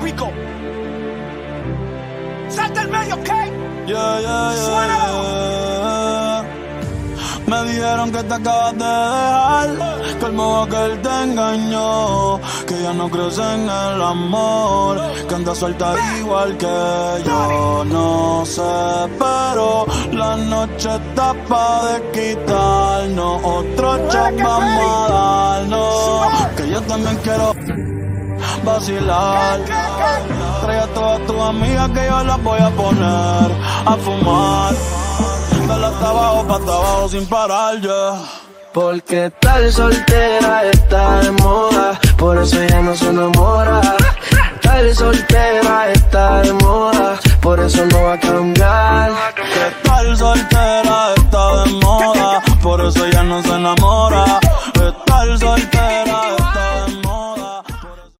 Rico. Salta el medio, ¿ok? Yeah, yeah, yeah. Me dijeron que te acabas de dejar, que el modo que él te engañó, que ya no crees en el amor, que anda suelta igual que yo. No sé, pero la noche está pa' de quitarnos, otro shot vamos a darnos, que yo también quiero vacilar. Trae a todas tus amigas que yo las voy a poner a fumar. Dale hasta abajo, pa' hasta abajo sin parar, ya. Porque tal soltera está de moda, por eso ella no se enamora. Tal soltera está de moda, por eso no va a cambiar. Que tal soltera está de moda, por eso ella no se enamora.